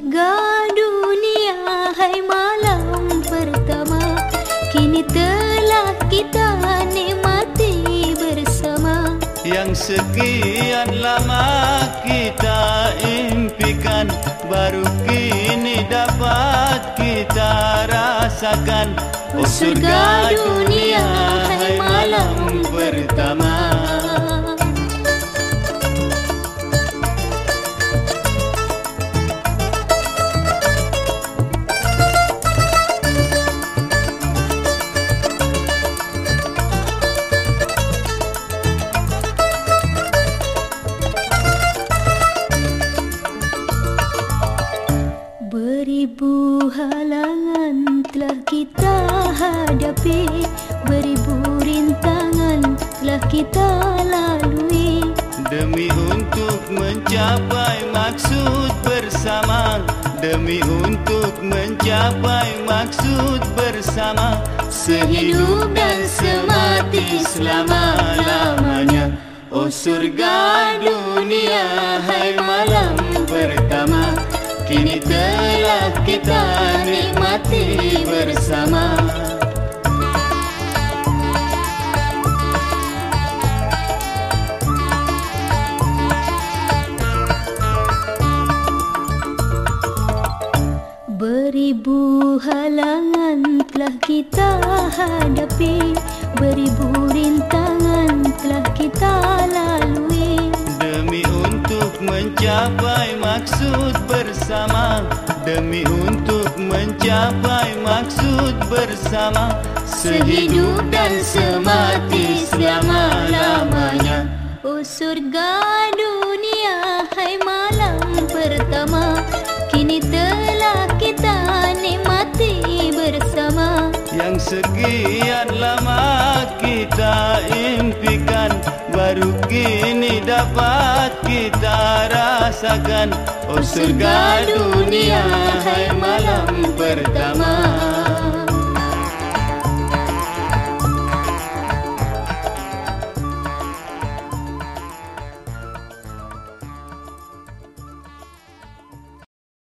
surga dunia hai malam pertama. Kini telah kita nikmati bersama. Yang sekian lama kita impikan baru kini dapat kita rasakan. Oh surga dunia hai malam pertama. Beribu halangan telah kita hadapi. Beribu rintangan telah kita lalui. Demi untuk mencapai maksud bersama. Demi untuk mencapai maksud bersama. Sehidup dan semati selama-lamanya Oh surga dunia hai malam Beribu halangan telah kita hadapi. Beribu rintangan telah kita lalui. Demi untuk mencapai maksud bersama. Demi untuk mencapai maksud bersama. Sehidup dan semati selama-lamanya. Oh surga dunia hai malam Yang sekian lama kita impikan Baru kini dapat kita rasakan. Oh surga dunia hai malam pertama